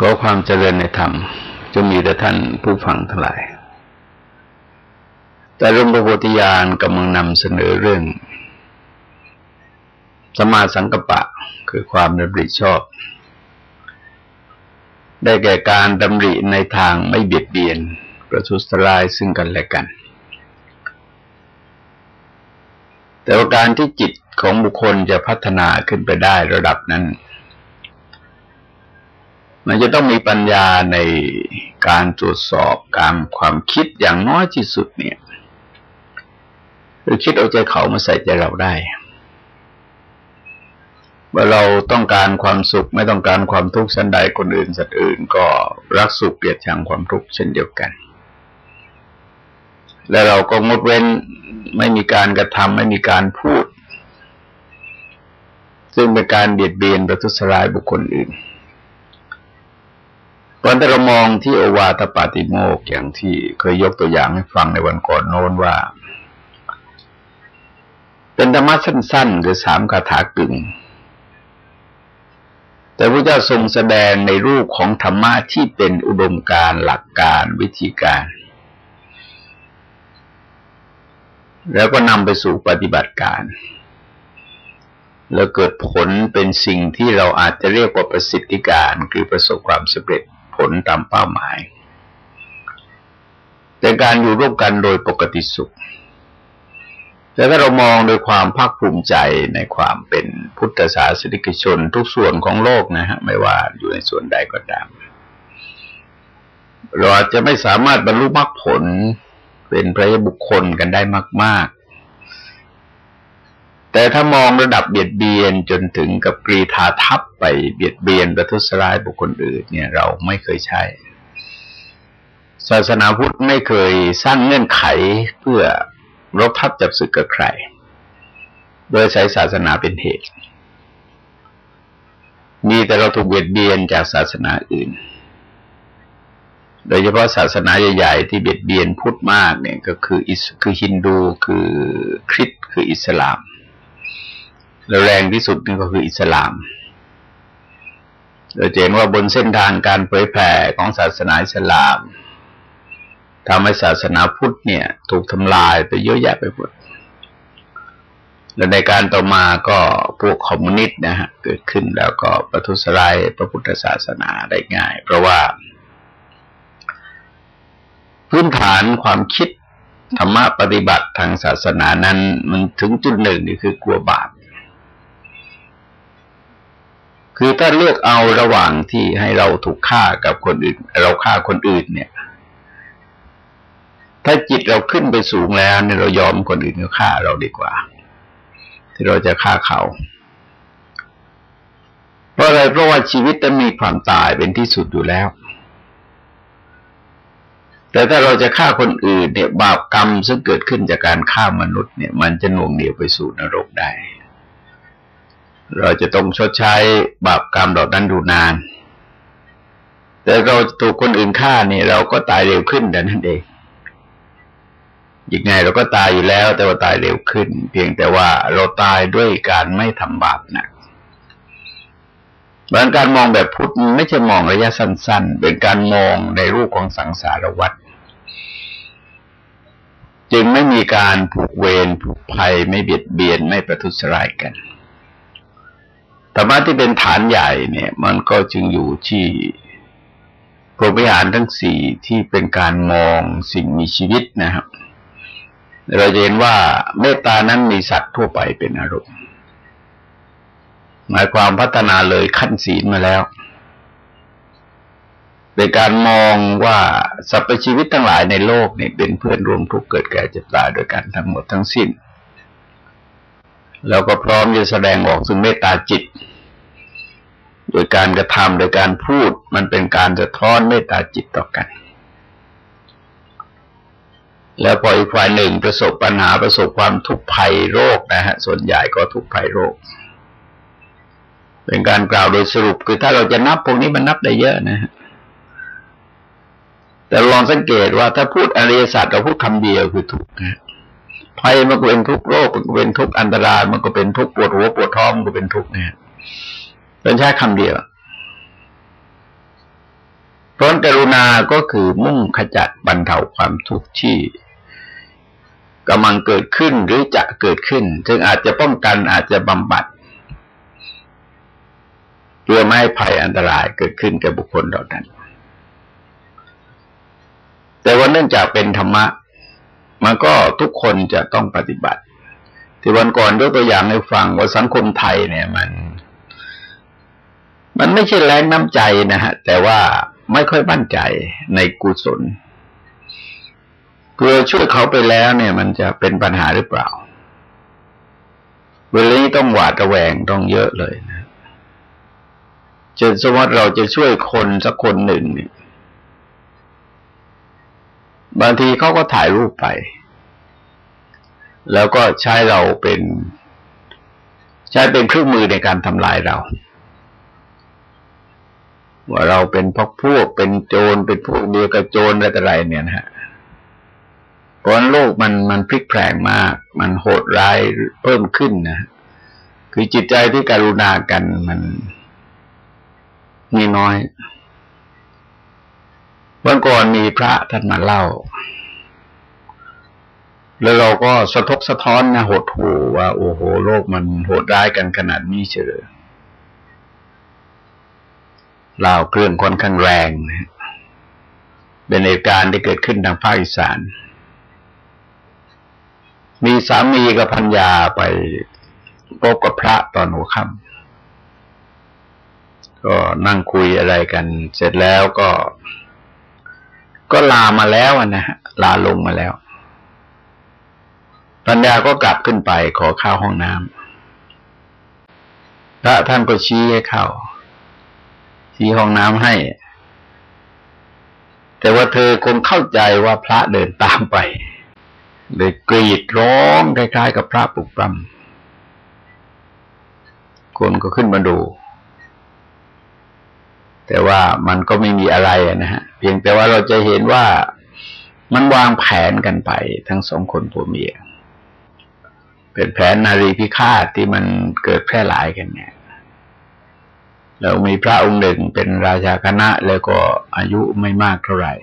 ก็ความเจริญในธรรมจะมีแต่ท่านผู้ฟังทั้งหลาย แต่ร่มพระโพธิญาณกำลังนำเสนอเรื่องสมาสังกปะคือความดำริชอบ ได้แก่การดำริในทางไม่เบียดเบียน ประทุษร้ายซึ่งกันและกัน แต่ว่าการที่จิตของบุคคลจะพัฒนาขึ้นไปได้ระดับนั้น มันจะต้องมีปัญญาในการตรวจสอบการความคิดอย่างน้อยที่สุดเนี่ยหรือคิดเอาใจเขามาใส่ใจเราได้ว่าเราต้องการความสุขไม่ต้องการความทุกข์ชั้นใดคนอื่นสัตว์อื่นก็รักสุขเกลียดชังความทุกข์เช่นเดียวกัน และเราก็งดเว้นไม่มีการกระทำไม่มีการพูด ซึ่งเป็นการเบียดเบียนประทุษร้ายบุคคลอื่น วันที่เรามองที่โอวาทปาติโมกอย่างที่เคยยกตัวอย่างให้ฟังในวันก่อนโน้นว่า เป็นธรรมะสั้นๆหรือสามคาถากึ่ง แต่พระเจ้าทรงแสดงในรูปของธรรมะที่เป็นอุดมการหลักการวิธีการ แล้วก็นำไปสู่ปฏิบัติการ แล้วเกิดผลเป็นสิ่งที่เราอาจจะเรียกว่าประสิทธิการคือประสบความสำเร็จ ลตามเป้าหมาย แต่การอยู่ร่วมกันโดยปกติสุข แต่ถ้าเรามองโดยความภาคภูมิใจในความเป็นพุทธศาสนิกชนทุกส่วนของโลกนะฮะไม่ว่าอยู่ในส่วนใดก็ตาม เราอาจจะไม่สามารถบรรลุมรรคผลเป็นพระบุคคลกันได้มาก ๆ แต่ถ้ามองระดับเบียดเบียนจนถึงกับกรีธาทัพไปเบียดเบียนประทุษร้ายบุคคลอื่นเนี่ยเราไม่เคยใช้ ศาสนาพุทธไม่เคยสร้างเงื่อนไขเพื่อรบทับจับศึกกับใคร โดยใช้ศาสนาเป็นเหตุ มีแต่เราถูกเบียดเบียนจากศาสนาอื่น โดยเฉพาะศาสนาใหญ่ๆที่เบียดเบียนพุทธมากเนี่ยก็คืออิสคือฮินดูคือคริสต์คืออิสลาม แล้วแรงที่สุดนี่ก็คืออิสลามเราเห็นว่าบนเส้นทางการเผยแผ่ของศาสนาอิสลามทำให้ศาสนาพุทธเนี่ย ถูกทำลายไปเยอะแยะไปหมดและในการต่อมาก็พวกคอมมิวนิสต์นะฮะเกิดขึ้นแล้วก็ประทุษร้ายพระพุทธศาสนาได้ง่าย เพราะว่า พื้นฐานความคิดธรรมะปฏิบัติทางศาสนานั้น มันถึงจุดหนึ่งนี่คือกลัวบาป คือถ้าเลือกเอาระหว่างที่ให้เราถูกฆ่ากับคนอื่น เราฆ่าคนอื่นเนี่ย ถ้าจิตเราขึ้นไปสูงแล้วเนี่ยเรายอมคนอื่นเขาฆ่าเราดีกว่า ที่เราจะฆ่าเขา เพราะอะไรเพราะว่าชีวิตต้องมีความตายเป็นที่สุดอยู่แล้ว แต่ถ้าเราจะฆ่าคนอื่นเนี่ยบาปกรรมซึ่งเกิดขึ้นจากการฆ่ามนุษย์เนี่ย มันจะหน่วงเหนียวไปสู่นรกได้ เราจะต้องชดใช้บาปกรรมเหล่านั้นดูนาน แต่เราถูกคนอื่นฆ่าเนี่ยเราก็ตายเร็วขึ้นแต่นั้นเองยังไงเราก็ตายอยู่แล้ว แต่ว่าตายเร็วขึ้น เพียงแต่ว่าเราตายด้วยการไม่ทำบาปนักบางการมองแบบพุทธไม่ใช่มองระยะสั้น ๆ เป็นการมองในรูปของสังสารวัฏจึงไม่มีการผูกเวรผูกภัยไม่เบียดเบียนไม่ประทุษร้ายกัน รรมะที่เป็นฐานใหญ่เนี่ย มันก็จึงอยู่ที่พรหมิหารทั้งสี่ที่เป็นการมองสิ่งมีชีวิตนะครับ เราเห็นว่าเมตตานั้นมีสัตว์ทั่วไปเป็นอารมณ์ หมายความพัฒนาเลยขั้นศีลมาแล้วเป็นการมองว่าสรรพชีวิตทั้งหลายในโลกเนี่ยเป็นเพื่อนร่วมทุกข์เกิดแก่เจ็บตายโดยกันทั้งหมดทั้งสิ้นแล้วก็พร้อมจะแสดงออกซึ่งเมตตาจิต โดยการกระทำโดยการพูดมันเป็นการสะท้อนเมตตาจิตต่อกัน แล้วพออีกฝ่ายหนึ่งประสบปัญหาประสบความทุกข์ภัยโรคนะฮะ ส่วนใหญ่ก็ทุกข์ภัยโรค เป็นการกล่าวโดยสรุปคือถ้าเราจะนับพวกนี้มันนับได้เยอะนะฮะแต่ลองสังเกตว่าถ้าพูดอริยสัจเราพูดคำเดียวคือถูกนะภัยมันก็เป็นทุกโรคมันก็เป็นทุกอันตราย มันก็เป็นทุกปวดหัวปวดท้องมันก็เป็นทุกเนี่ย เป็นแค่คำเดียวร้อนกรุณาก็คือมุ่งขจัดบรรเทาความทุกข์ที่กำลังเกิดขึ้นหรือจะเกิดขึ้น ซึ่งอาจจะป้องกันอาจจะบำบัดเพื่อไม่ให้ภัยอันตรายเกิดขึ้นแก่บุคคลเหล่านั้น แต่ว่าเนื่องจากเป็นธรรมะ มันก็ทุกคนจะต้องปฏิบัติ ที่วันก่อนยกตัวอย่างให้ฟังว่าสังคมไทยเนี่ยมัน มันไม่ใช่แรงน้ำใจนะฮะ แต่ว่าไม่ค่อยมั่นใจในกุศลเพื่อช่วยเขาไปแล้วเนี่ย มันจะเป็นปัญหาหรือเปล่า เวลานี้ต้องหวาดระแวงต้องเยอะเลยนะจะสมมติเราจะช่วยคนสักคนหนึ่งเนี่ยบางทีเขาก็ถ่ายรูปไป แล้วก็ใช้เราเป็น ใช้เป็นเครื่องมือในการทำลายเรา ว่าเราเป็นพวกพวกเป็นโจรเป็นพวกเดียวกับโจรอะไรต่ออะไรเนี่ยนะฮะเพราะโลกมันมันพลิกแปลงมาก มันโหดร้ายเพิ่มขึ้นนะคือจิตใจที่การุณากันมันมีน้อยวันก่อนมีพระท่านมาเล่า แล้วเราก็สะทกสะท้อนนะโหดหูว่า โอ้โห โลกมันโหดร้ายกันขนาดนี้เฉย ลาวเครื่องค่อนข้างแรงนะเป็นเหตุการณ์ที่เกิดขึ้นทางภาคอีสาน มีสามีกับพัญญาไปพบกับพระตอนหัวค่ำก็นั่งคุยอะไรกัน เสร็จแล้วก็ ก็ลามาแล้วนะฮะลาลงมาแล้วปัญญาก็กลับขึ้นไปขอข้าวห้องน้ำพระท่านก็ชี้ให้เข้า ที่ห้องน้ำให้ แต่ว่าเธอคงเข้าใจว่าพระเดินตามไปเลยกรีดร้องคล้ายๆกับพระปลุกปล้ำคนก็ขึ้นมาดู แต่ว่ามันก็ไม่มีอะไรนะฮะ เพียงแต่ว่าเราจะเห็นว่ามันวางแผนกันไป ทั้งสองคนผัวเมียเป็นแผนนารีพิฆาตที่มันเกิดแพร่หลายกันเนี่ย แล้วมีพระองค์หนึ่งเป็นราชาคณะแล้วก็อายุไม่มากเท่าไหร่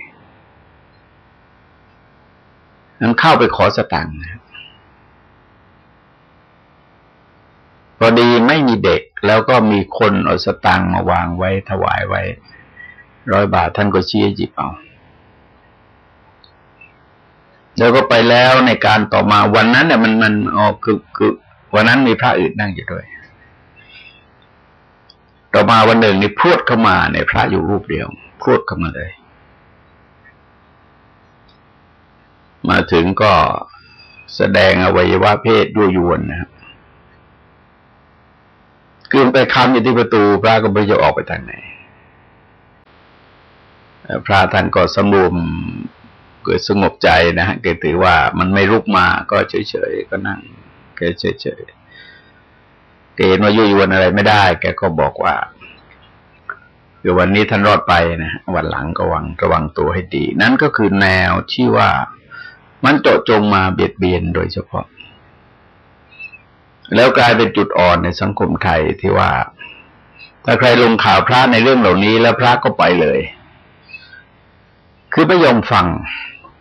นั้นเข้าไปขอสตังค์พอดีไม่มีเด็กแล้วก็มีคนเอาสตังค์มาวางไว้ถวายไว้ร้อยบาทท่านก็ชี้หยิบเอาแล้วก็ไปแล้วในการต่อมาวันนั้นเนี่ยมันมันออกคือคือวันนั้นมีพระอื่นนั่งอยู่ด้วย ต่อมาวันหนึ่งนี่พูดเข้ามาในพระอยู่รูปเดียวพูดเข้ามาเลย มาถึงก็แสดงอวัยวะเพศด้วยยวนนะครับคืนไปคำอยู่ที่ประตู พระก็ไม่จะออกไปทางไหนพระท่านก็สมรวมเกิดสงบใจนะฮะแกถือว่ามันไม่รุกมาก็เฉยๆก็นั่งแกเฉยๆ แกเห็นว่ายุยวนอะไรไม่ได้ แกก็บอกว่าคือวันนี้ท่านรอดไปนะวันหลังก็วังระวังตัวให้ดี นั่นก็คือแนวที่ว่ามันโจจงมาเบียดเบียนโดยเฉพาะ แล้วกลายเป็นจุดอ่อนในสังคมไทยที่ว่า ถ้าใครลงข่าวพระในเรื่องเหล่านี้ แล้วพระก็ไปเลย คือไม่ยอมฟัง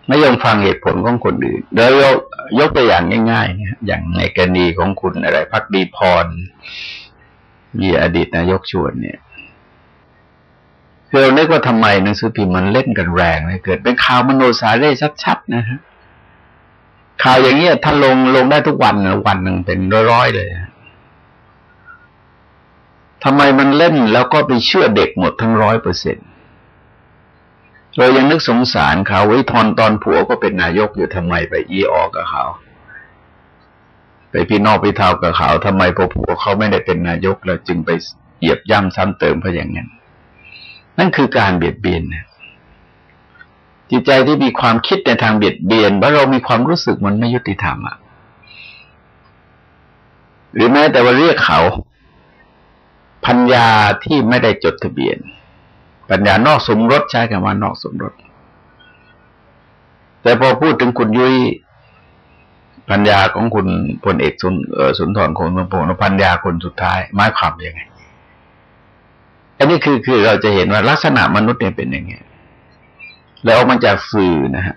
ไม่ยอมฟังเหตุผลของคนอื่นเดี๋ยวยกยกตัวอย่างง่ายๆเนี่ยอย่างในกรณีของคุณอะไรพักดีพร มีอดีตนายกชวนเนี่ยคือเราเนึกว่าทำไมหนังสือพิมพ์มันเล่นกันแรงเลยเกิดเป็นข่าวมโนสาเร่ชัดๆนะฮะข่าวอย่างเงี้ยถ้าลงลงได้ทุกวันนะวันหนึ่งเป็นร้อยๆเลยทำไมมันเล่นแล้วก็ไปเชื่อเด็กหมดทั้งร้อยเปอร์เซ็นต์ เรายังนึกสงสารเขาไว้ทอนตอนผัวก็เป็นนายกอยู่ทำไมไปอีออกกับเขา ไปพี่นอกพี่เท่ากับเขาทำไมพอผัวเขาไม่ได้เป็นนายกแล้วจึงไปเหยียบย่ำซ้ำเติมเพราอย่างนั้น นั่นคือการเบียดเบียนจิตใจที่มีความคิดในทางเบียดเบียนว่าเรามีความรู้สึกมันไม่ยุติธรรมอะหรือแม้แต่ว่าเรียกเขาพัญญาที่ไม่ได้จดทะเบียน ปัญญานอกสมรสใช้คำว่านอกสมรส แต่พอพูดถึงคุณยุ้ยปัญญาของคุณพลเอกสุนสุนทรของหลวงปู่ปัญญาคนสุดท้ายหมายความยังไง อันนี้คือคือเราจะเห็นว่าลักษณะมนุษย์เนี่ยเป็นอย่างไงแล้วออกมาจากสื่อนะฮะ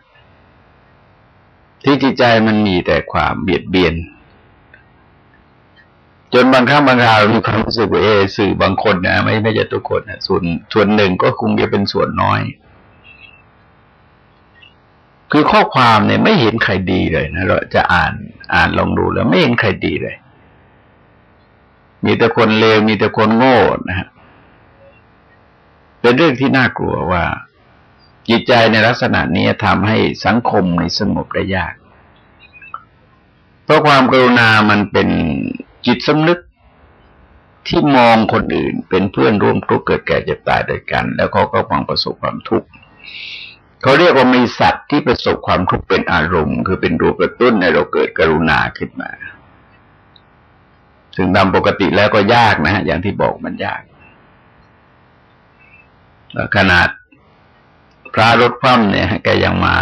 ที่จิตใจมันมีแต่ความเบียดเบียน จนบางครั้งบางคราวมีความรู้สึกว่าเอสื่อบางคนนะไม่ไม่ใช่ทุกคนนะส่วนส่วนหนึ่งก็คงจะเป็นส่วนน้อย คือข้อความเนี่ยไม่เห็นใครดีเลยนะเราจะอ่านอ่านลองดูแล้วไม่เห็นใครดีเลย มีแต่คนเลวมีแต่คนโง่นะฮะเป็นเรื่องที่น่ากลัวว่า จิตใจในลักษณะนี้ทำให้สังคมในสงบได้ยาก เพราะความกรุณามันเป็น จิตสำนึกที่มองคนอื่นเป็นเพื่อนร่วมทุกข์เกิดแก่เจ็บตายด้วยกัน แล้วเขาก็ฟังประสบความทุกข์เขาเรียกว่ามีสัตว์ที่ประสบความทุกข์เป็นอารมณ์ คือเป็นรูปกระตุ้นในเราเกิดกรุณาขึ้นมาถึงตามปกติแล้วก็ยากนะฮะอย่างที่บอกมันยากขนาดพระรถคว่ำเนี่ยแกยังมา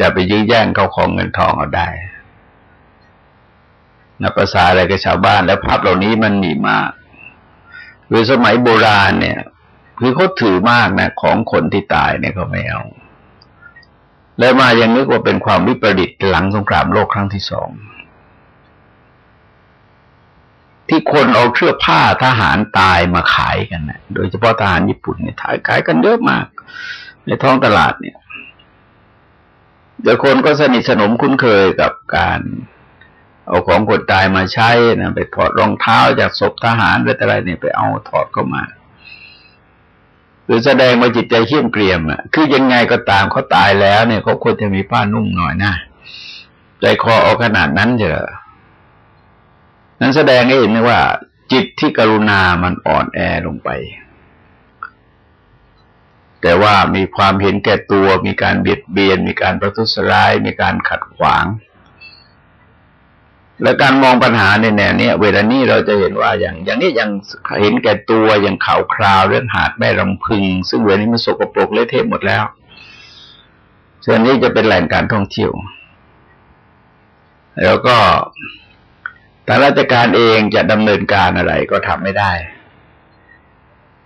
จะไปยื้อแย่งเขาของเงินทองเอาได้ นับภาษาอะไรกับชาวบ้าน แล้วภาพเหล่านี้มันมีมากคือสมัยโบราณเนี่ย คือเขาถือมากนะของคนที่ตายเนี่ยเขาไม่เอาแล้วมายังนึกว่าเป็นความวิปริตหลังสงครามโลกครั้งที่สองที่คนเอาเสื้อผ้าทหารตายมาขายกันนะโดยเฉพาะทหารญี่ปุ่นเนี่ยขายขายกันเยอะมาก ในท้องตลาดเนี่ยเดี๋ยวคนก็สนิทสนมคุ้นเคยกับการ เอาของคนตายมาใช้นะไปถอดรองเท้าจากศพทหารหรือะไรเนี่ยไปเอาถอดเข้ามาหรือแสดงว่าจิตใจเขี้ยมเกรียมอะคือยังไงก็ตามเขาตายแล้วเนี่ยเขาควรจะมีผ้านุ่งหน่อยนะใจคอเอาขนาดนั้นเถอะนั้นแสดงให้เห็นว่า จิตที่กรุณามันอ่อนแอลงไป แต่ว่ามีความเห็นแก่ตัว มีการเบียดเบียน มีการประทุษร้าย มีการขัดขวาง และการมองปัญหาในแนวนี้เวลานี้เราจะเห็นว่าอย่าง อย่างนี้ยังเห็นแก่ตัวอย่างข่าวคราวเรื่องหาดแม่ลำพึง ซึ่งเวลานี้มันสกปรกเละเทะหมดแล้วส่วนนี้จะเป็นแหล่งการท่องเที่ยว แล้วก็แต่ราชการเองจะดำเนินการอะไรก็ทำไม่ได้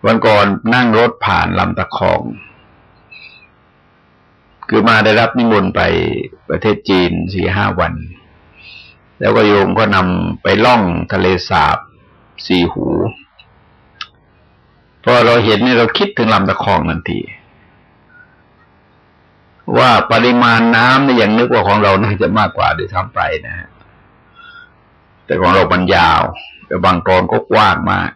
วันก่อนนั่งรถผ่านลำตะคอง คือมาได้รับนิมนต์ไปประเทศจีนสี่ห้าวัน แล้วก็โยมก็นำไปล่องทะเลสาบสี่หูพอเราเห็นนี่เราคิดถึงลำตะคองทันทีว่าปริมาณน้ำเนี่ยยังนึกว่าของเราน่าจะมากกว่าด้วยซ้ำไปนะฮะแต่ของเรามันยาว แต่บางตอนก็กว้างมาก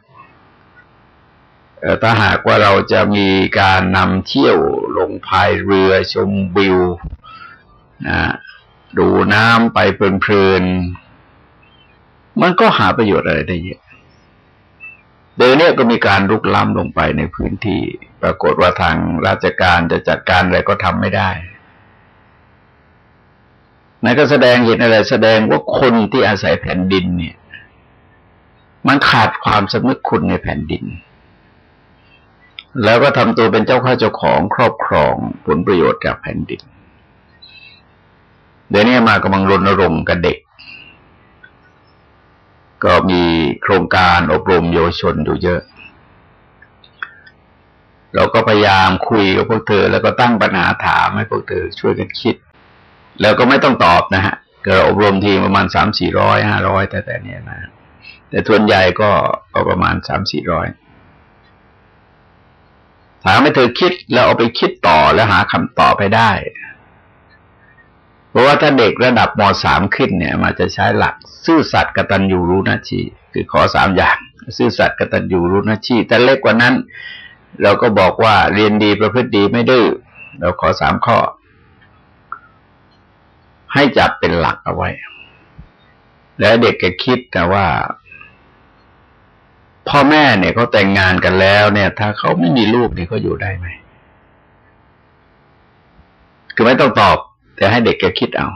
ถ้าหากว่าเราจะมีการนำเที่ยวลงพายเรือชมวิวนะ ดูน้ำไปเพลินๆมันก็หาประโยชน์อะไรได้เยอะเดี๋ยวนี้ก็มีการลุกล้ำลงไปในพื้นที่ ปรากฏว่าทางราชการจะจัดการอะไรก็ทำไม่ได้นั่นก็แสดงเห็นอะไรแสดงว่าคนที่อาศัยแผ่นดินเนี่ย มันขาดความสำนึกคุณในแผ่นดิน แล้วก็ทำตัวเป็นเจ้าข้าเจ้าของครอบครองผลประโยชน์จากแผ่นดิน เดี๋ยวนี้มากำลังรณรงค์กับเด็ก ก็มีโครงการอบรมเยาวชนอยู่เยอะ เราก็พยายามคุยกับพวกเธอ แล้วก็ตั้งปัญหาถามให้พวกเธอช่วยกันคิด แล้วก็ไม่ต้องตอบนะฮะก็อบรมทีประมาณสามสี่ร้อยห้าร้อยแต่แต่เนี้ยนะแต่ส่วนใหญ่ก็ก็ประมาณสามสี่ร้อยถามให้เธอคิดแล้วเอาไปคิดต่อแล้วหาคำตอบไปได้ เพราะว่าถ้าเด็กระดับมสามขึ้นเนี่ยมันจะใช้หลัก ซื่อสัตย์กตัญญูรู้หน้าที่คือขอสามอย่าง ซื่อสัตย์กตัญญูรู้หน้าที่แต่เล็กกว่านั้น เราก็บอกว่าเรียนดีประพฤติดีไม่ดื้อเราขอสามข้อ ให้จับเป็นหลักเอาไว้ แล้วเด็กก็คิดแต่ว่า พ่อแม่เนี่ยเขาแต่งงานกันแล้ว เนี่ย ถ้าเขาไม่มีลูกเนี่ยเขาอยู่ได้ไหมคือไม่ต้องตอบ แต่ให้เด็กแกคิดเอา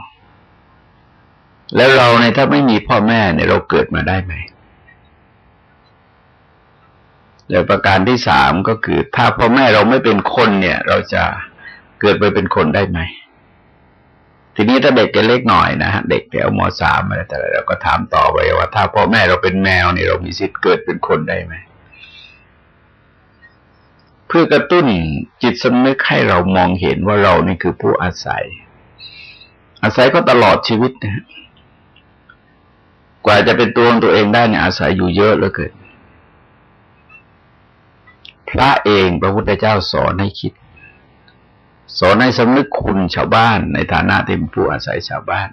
แล้วเราเนี่ยถ้าไม่มีพ่อแม่เนี่ยเราเกิดมาได้ไหมแล้วประการที่สามก็คือ ถ้าพ่อแม่เราไม่เป็นคนเนี่ย เราจะเกิดไปเป็นคนได้ไหม ทีนี้ถ้าเด็กจะเล็กหน่อยนะฮะเด็กแถวมสามอะไรแต่เราก็ถามต่อไปว่า ถ้าพ่อแม่เราเป็นแมวเนี่ยเรามีสิทธิ์เกิดเป็นคนได้ไหมพพื่อกระตุ้นจิตสำนึกให้เรามองเห็นว่าเรานี่คือผู้อาศัย อาศัยก็ตลอดชีวิตนะกว่าจะเป็นตัวของตัวเองได้เนี่ยอาศัยอยู่เยอะเหลือเกินพระเองพระพุทธเจ้าสอนให้คิด สอนให้สำนึกคุณชาวบ้านในฐานะที่เป็นผู้อาศัยชาวบ้าน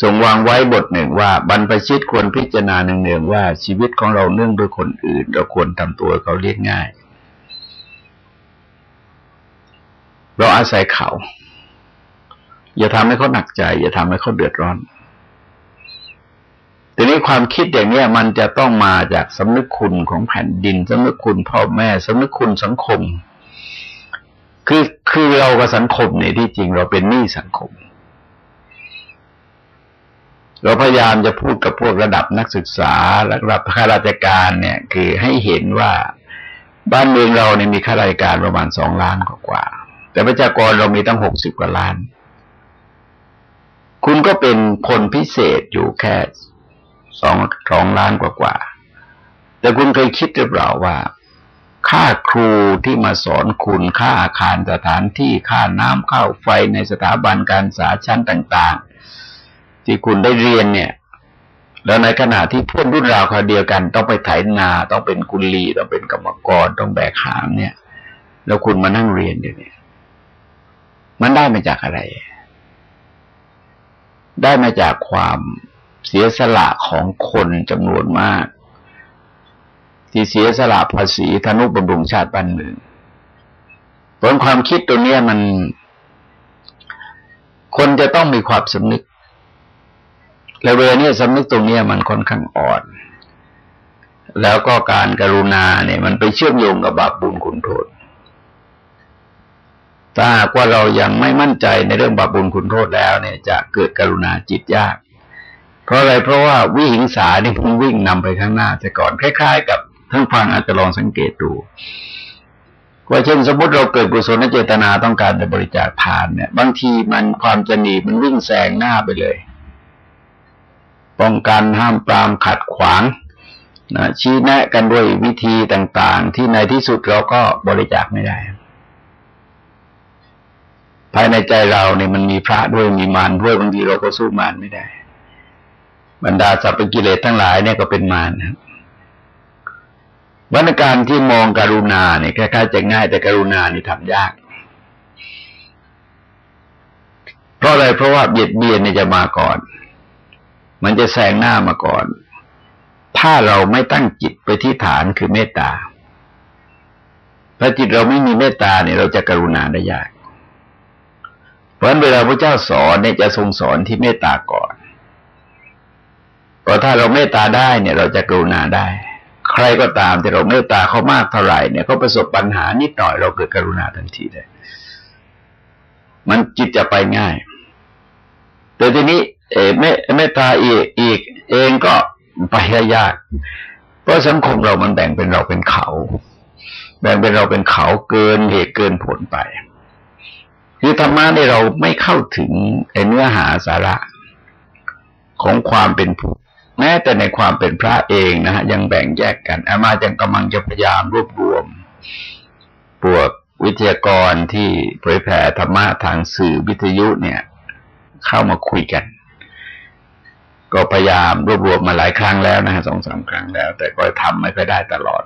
ทรงวางไว้บทหนึ่งว่า บรรพชิตควรพิจารณาเนืองๆว่าชีวิตของเราเนื่องด้วยคนอื่น เราควรทำตัวเขาเรียกง่าย เราอาศัยเขา อย่าทำให้เขาหนักใจ อย่าทำให้เขาเดือดร้อนทีนี้ความคิดอย่างนี้มันจะต้องมาจากสำนึกคุณของแผ่นดินสำนึกคุณพ่อแม่สำนึกคุณสังคม คือคือเรากับสังคมเนี่ยที่จริงเราเป็นหนี้สังคม เราพยายามจะพูดกับพวกระดับนักศึกษาระดับข้าราชการเนี่ย คือให้เห็นว่าบ้านเมืองเราเนี่ยมีข้าราชการประมาณสองล้านกว่า แต่ประชากรเรามีตั้งหกสิบกว่าล้าน คุณก็เป็นคนพิเศษอยู่แค่สองสองล้านกว่า แต่คุณเคยคิดหรือเปล่าว่า ค่าครูที่มาสอนคุณค่าอาคารสถานที่ค่าน้ำค่าไฟในสถาบันการศึกษาชั้นต่าง ๆ ที่คุณได้เรียนเนี่ย แล้วในขณะที่เพื่อนรุ่นราวคราวเดียวกัน ต้องไปไถนาต้องเป็นกุลีต้องเป็นกรรมกรต้องแบกหามเนี่ย แล้วคุณมานั่งเรียนอยู่เนี่ย มันได้มาจากอะไร ได้มาจากความเสียสละของคนจำนวนมาก ที่เสียสละภาษีธนุบำรุงชาติบ้านเมืองผลความคิดตัวเนี้ยมัน คนจะต้องมีความสำนึก แล้วเวลานี้สำนึกตรงเนี้ยมันค่อนข้างอ่อน แล้วก็การกรุณาเนี่ย มันไปเชื่อมโยงกับบาปบุญคุณโทษ ถ้าหากว่าเรายังไม่มั่นใจในเรื่องบาปบุญคุณโทษแล้วเนี่ย จะเกิดกรุณาจิตยาก เพราะอะไรเพราะว่าวิหิงสาเนี่ยพุ่งวิ่งนำไปข้างหน้าแต่ก่อนคล้าย ๆ กับท่านฟังอาจจะลองสังเกตดูว่าเช่นสมมติเราเกิดกุศลเจตนาต้องการจะบริจาคทานเนี่ย บางทีมันความจะหนีมันวิ่งแซงหน้าไปเลย ป้องกันห้ามปรามขัดขวางนะชี้แนะกันด้วยวิธีต่างๆ ที่ในที่สุดเราก็บริจาคไม่ได้ ภายในใจเราเนี่ยมันมีพระด้วยมีมารด้วยบางทีเราก็สู้มารไม่ได้ บรรดาสัพพกิเลสทั้งหลายเนี่ยก็เป็นมารนะวันการที่มองการุณาเนี่ยคล้ายๆจะง่ายแต่การุณานี่ทำยาก เพราะอะไรเพราะว่าเบียดเบียนเนี่ยจะมาก่อน มันจะแซงหน้ามาก่อน ถ้าเราไม่ตั้งจิตไปที่ฐานคือเมตตาถ้าจิตเราไม่มีเมตตาเนี่ยเราจะกรุณาได้ยาก เพราะเวลาพระเจ้าสอนเนี่ยจะทรงสอนที่เมตตาก่อนเพราะถ้าเราเมตตาได้เนี่ย เราจะกรุณาได้ ใครก็ตามที่เราเมตตาเขามากเท่าไหร่เนี่ยเขาประสบปัญหานิดหน่อยเราเกิดกรุณาทันทีเลยมันจิตจะไปง่าย แต่ทีนี้ เอเมเมตตาอีกอีก เองก็ไปยาก เพราะสังคมเรามันแบ่งเป็นเราเป็นเขา แบ่งเป็นเราเป็นเขาเกินเหตุเกินผลไป คือธรรมะนี่เราไม่เข้าถึงเนื้อหาสาระของความเป็นผู้แม้แต่ในความเป็นพระเองนะฮะยังแบ่งแยกกันอามาจังกำลังจะพยายามรวบรวมพวกวิทยากรที่เผยแผ่ธรรมะทางสื่อวิทยุเนี่ย เข้ามาคุยกัน ก็พยายามรวบรวมมาหลายครั้งแล้วนะฮะสองสามครั้งแล้ว แต่ก็ทำไม่ค่อยได้ตลอด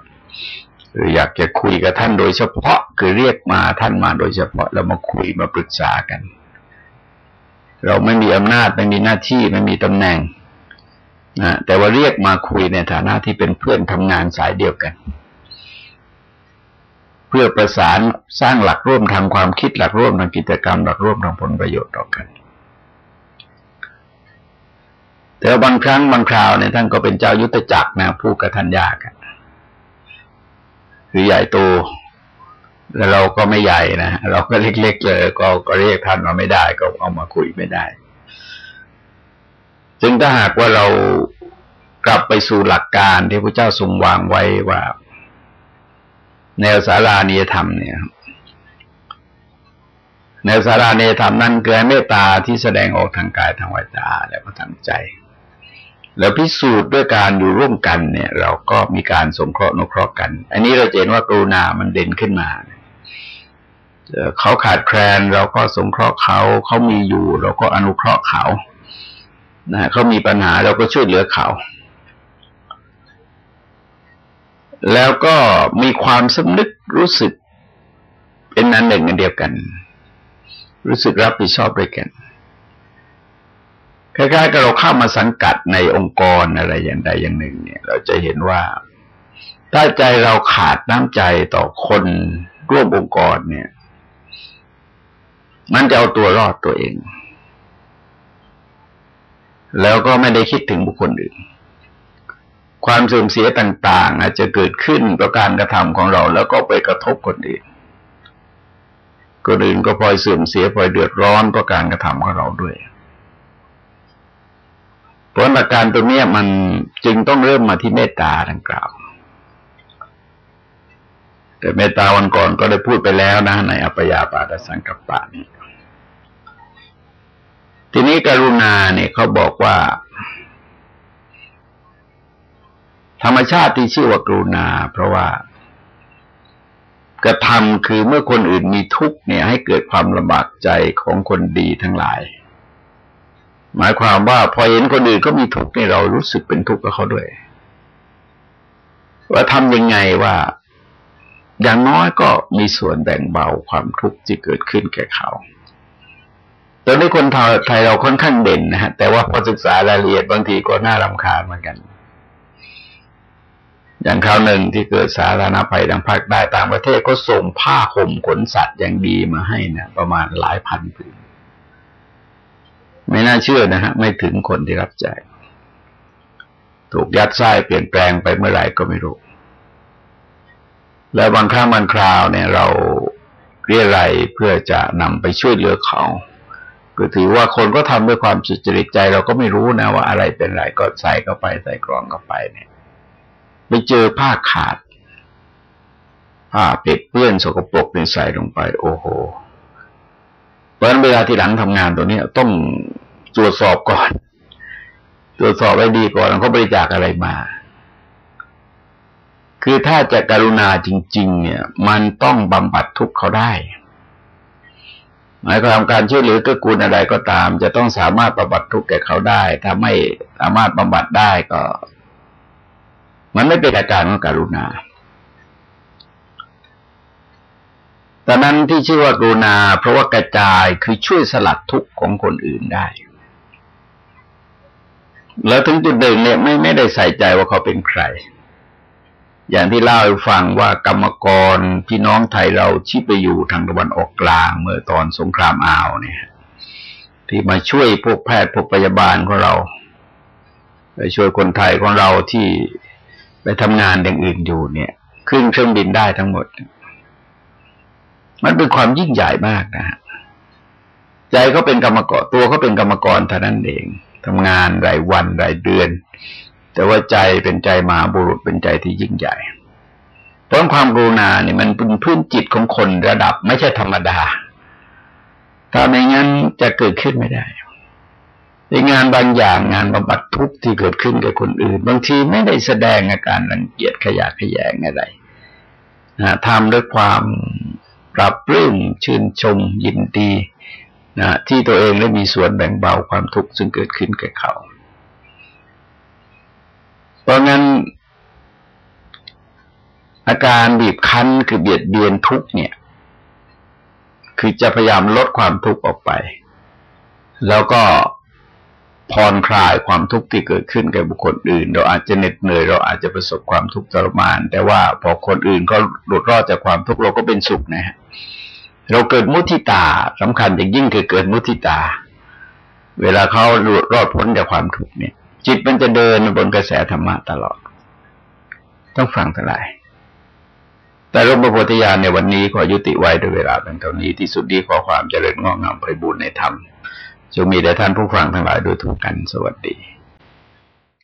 หรืออยากจะคุยกับท่านโดยเฉพาะ คือเรียกมาท่านมาโดยเฉพาะแล้วมาคุยมาปรึกษากัน เราไม่มีอำนาจไม่มีหน้าที่ไม่มีตำแหน่งนะแต่ว่าเรียกมาคุยในฐานะที่เป็นเพื่อนทำงานสายเดียวกัน เพื่อประสานสร้างหลักร่วมทางความคิดหลักร่วมทางกิจกรรม หลักร่วมทางผลประโยชน์ต่อกัน แต่บางครั้งบางคราวเนี่ยท่านก็เป็นเจ้ายุทธจักรนะผู้กระทันยากัน คือใหญ่โตแล้วเราก็ไม่ใหญ่นะเราก็เล็ก ๆ เลย ก็ก็เรียกท่านมาไม่ได้ ก็เอามาคุยไม่ได้จึงถ้าหากว่าเรากลับไปสู่หลักการที่พระเจ้าทรงวางไว้ว่า แนวสารานิยธรรมเนี่ยแนวสารานิยธรรมนั้นคือเมตตาที่แสดงออกทางกายทางวาจาและก็ทางใจ แล้วพิสูจน์ด้วยการอยู่ร่วมกันเนี่ย เราก็มีการสงเคราะห์นุเคราะห์กัน อันนี้เราเห็นว่ากรุณามันเด่นขึ้นมาเขาขาดแคลนเราก็สงเคราะห์เขาเขามีอยู่ เราก็อนุเคราะห์เขานะเขามีปัญหาเราก็ช่วยเหลือเขา แล้วก็มีความสำนึกรู้สึกเป็นนั้นหนึ่งอันเดียวกัน รู้สึกรับผิดชอบด้วยกัน คล้ายๆกับเราเข้ามาสังกัดในองค์กรอะไรอย่างใดอย่างหนึ่ง เนี่ย เราจะเห็นว่า ถ้าใจเราขาดน้ำใจต่อคนร่วมองค์กรเนี่ย มันจะเอาตัวรอดตัวเอง แล้วก็ไม่ได้คิดถึงบุคคลอื่น ความเสื่อมเสียต่าง ๆ อาจจะเกิดขึ้นเพราะการกระทำของเรา แล้วก็ไปกระทบคนอื่นคนอื่นก็พลอยเสื่อมเสียพลอยเดือดร้อนเพราะการกระทำของเราด้วย เพราะหลักการตรงนี้มันจึงต้องเริ่มมาที่เมตตาดังกล่าว แต่เมตตาวันก่อนก็ได้พูดไปแล้วนะ ในอัปยาปาตสังกัปปะนี่ทีนี้กรุณาเนี่ยเขาบอกว่า ธรรมชาติที่ชื่อว่ากรุณา เพราะว่ากระทำคือเมื่อคนอื่นมีทุกข์เนี่ย ให้เกิดความลำบากใจของคนดีทั้งหลาย หมายความว่าพอเห็นคนอื่นก็มีทุกข์ในเรารู้สึกเป็นทุกข์กับเขาด้วย ว่าทำยังไงว่า อย่างน้อยก็มีส่วนแบ่งเบาความทุกข์ที่เกิดขึ้นแก่เขาตอนนี้คนไทยเราค่อนข้างเด่นนะฮะแต่ว่าพอศึกษารายละเอียดบางทีก็น่ารำคาญเหมือนกัน อย่างคราวหนึ่งที่เกิดสาธารณภัยทางภาคใต้ต่างประเทศก็ส่งผ้าห่มขนสัตว์อย่างดีมาให้นะประมาณหลายพันผืน ไม่น่าเชื่อนะฮะ ไม่ถึงคนที่รับใจถูกยัดไส้เปลี่ยนแปลงไปเมื่อไหร่ก็ไม่รู้ แล้วบางครั้งบางคราวเนี่ยเราเรียอะไรเพื่อจะนำไปช่วยเหลือเขาก็ถือว่าคนก็ทำด้วยความสุจริตใจ เราก็ไม่รู้นะว่าอะไรเป็นไรก็ใส่เข้าไปใส่กรองเข้าไปเนี่ยไปเจอผ้าขาดผ้าเปียกเปื้อนสกปรกเนี่ยใส่ลงไป โอ้โหเพราะนั้นเวลาที่หลังทำงานตัวนี้ต้อง ตรวจสอบก่อน ตรวจสอบไว้ดีก่อนเขาบริจาคอะไรมา คือถ้าจะกรุณาจริง ๆ เนี่ย มันต้องบำบัดทุกข์เขาได้หมายความการช่วยเหลือเกื้อกูลอะไรก็ตาม จะต้องสามารถบำบัดทุกข์แก่เขาได้ ถ้าไม่สามารถบำบัดได้ก็ มันไม่เป็นอาการของกรุณาแตอนนั้นที่ชื่อว่ากรุณา เพราะว่ากระจายคือช่วยสลัดทุกข์ของคนอื่นได้ แล้วถึงจุดเดิมเนี่ยไม่ไม่ได้ใส่ใจว่าเขาเป็นใคร อย่างที่เล่าให้ฟังว่ากรรมกรพี่น้องไทยเราที่ไปอยู่ทางตะวันออกกลาง เมื่อตอนสงครามอ่าวเนี่ย ที่มาช่วยพวกแพทย์พวกพยาบาลของเรา ไปช่วยคนไทยของเราที่ไปทำงานอย่างอื่นอยู่เนี่ยขึ้นเครื่องบินได้ทั้งหมด มันเป็นความยิ่งใหญ่มากนะฮะใจเขาเป็นกรรมกรตัวเขาเป็นกรรมกรเท่านั้นเอง ทำงานรายวันรายเดือน แต่ว่าใจเป็นใจมาบุรุษเป็นใจที่ยิ่งใหญ่เพราะความกรุณาเนี่ยมันเป็นพื้นจิตของคนระดับไม่ใช่ธรรมดา ถ้าไม่งั้นจะเกิดขึ้นไม่ได้ในงานบางอย่างงานบำบัดทุกข์ที่เกิดขึ้นกับคนอื่น บางทีไม่ได้แสดงอาการรังเกียจขยะขยงอะไรนะทำด้วยความปรับปลื้มชื่นชมยินดี นะที่ตัวเองได้มีส่วนแบ่งเบาความทุกข์ซึ่งเกิดขึ้นแก่เขา เพราะงั้น อาการบีบคั้นคือเบียดเบียนทุกเนี่ย คือจะพยายามลดความทุกข์ออกไป แล้วก็ผ่อนคลายความทุกข์ที่เกิดขึ้นแก่บุคคลอื่น เราอาจจะเหน็ดเหนื่อยเราอาจจะประสบความทุกข์ทรมาน แต่ว่าพอคนอื่นก็หลุดรอดจากความทุกข์เราก็เป็นสุขนะฮะ เราเกิดมุทิตาสำคัญอย่างยิ่งคือเกิดมุทิตา เวลาเขาหลุดรอดพ้นจากความทุกข์เนี่ย จิตมันจะเดินบนกระแสธรรมะตลอด ต้องฟังทั้งหลายแต่ร่มประโพธิญาณในวันนี้ขอยุติไว้ด้วยเวลาเป็นเท่านี้ที่สุดดีขอความเจริญงอกงามไปบูรณนธรรมจงมีแด่ท่านผู้ฟังทั้งหลายโดยทุกกันสวัสดี